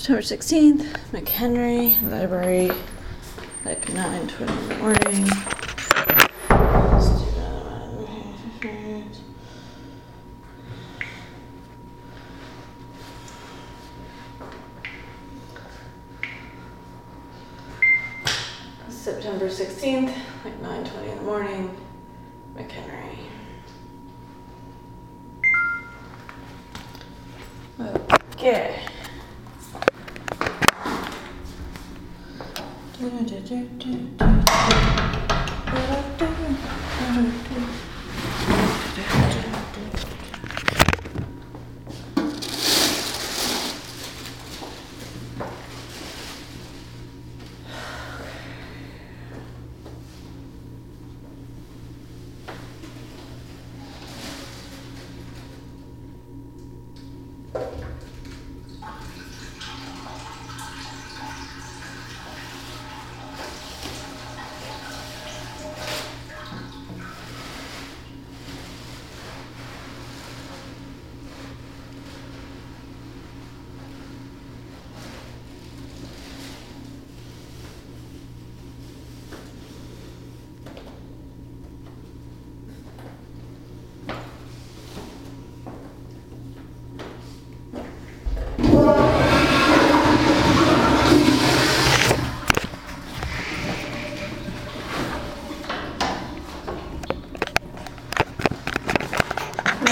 September 16th, McHenry Library, like 9:20 in the morning. September 16th, like 9:20 in the morning, McHenry. Okay. do, do, do. do.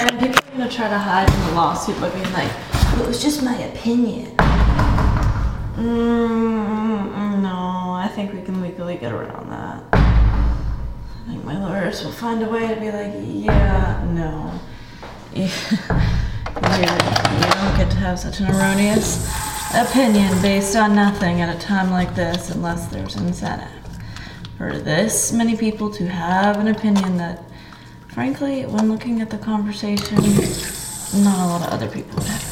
People are gonna try to hide from the lawsuit by being like, "Well, it was just my opinion. Mm, no, I think we can legally get around that. I think my lawyers will find a way to be like, yeah, no. you don't get to have such an erroneous opinion based on nothing at a time like this unless there's incentive for this many people to have an opinion that Frankly, when looking at the conversation, not a lot of other people would have.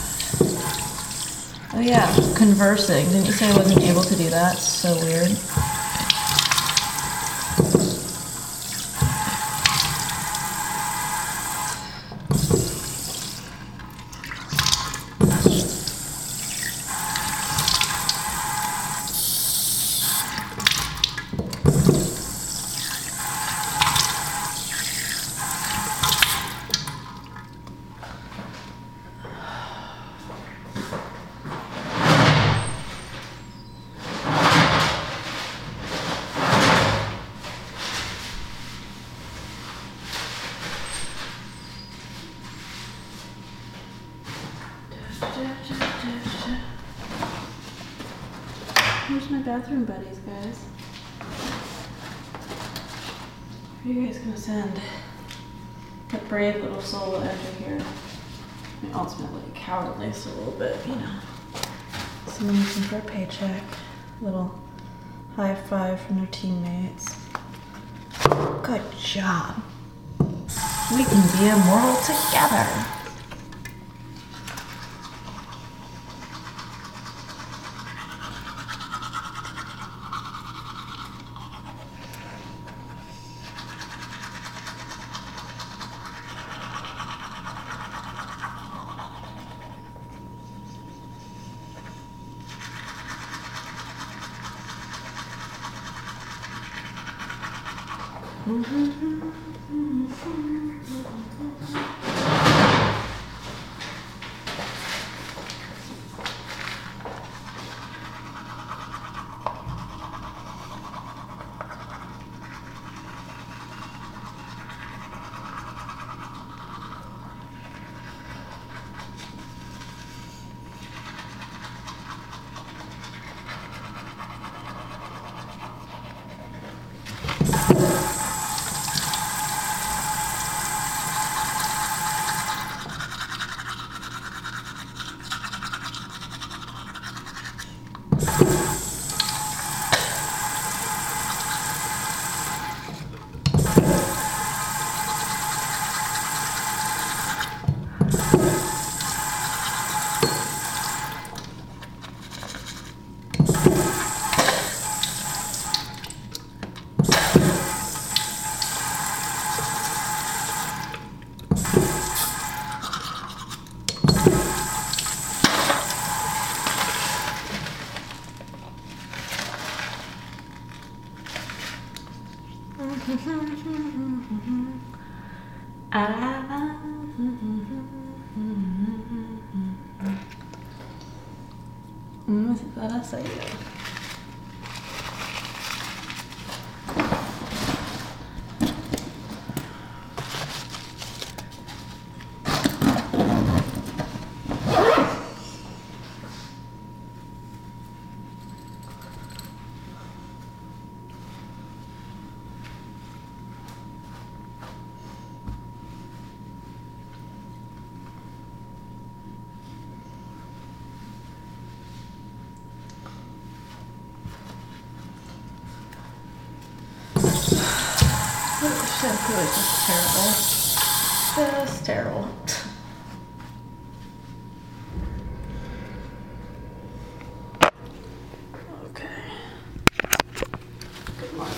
Oh yeah, conversing. Didn't you say I wasn't able to do that? So weird. Where's my bathroom buddies, guys? Who are you guys gonna send? That brave little soul will enter here. I mean, ultimately a cowardly soul, but you know. Someone looking for a paycheck. Little high five from their teammates. Good job. We can be immortal together. Mm-hmm. I 了所以 is just terrible. Just terrible. Okay. Good morning.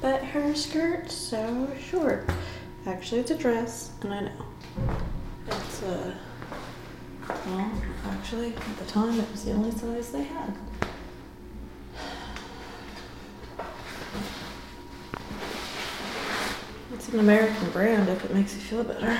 But her skirt's so short. Actually, it's a dress, and I know. It's uh, well, actually, at the time, it was the only size they had. It's an American brand if it makes you feel better.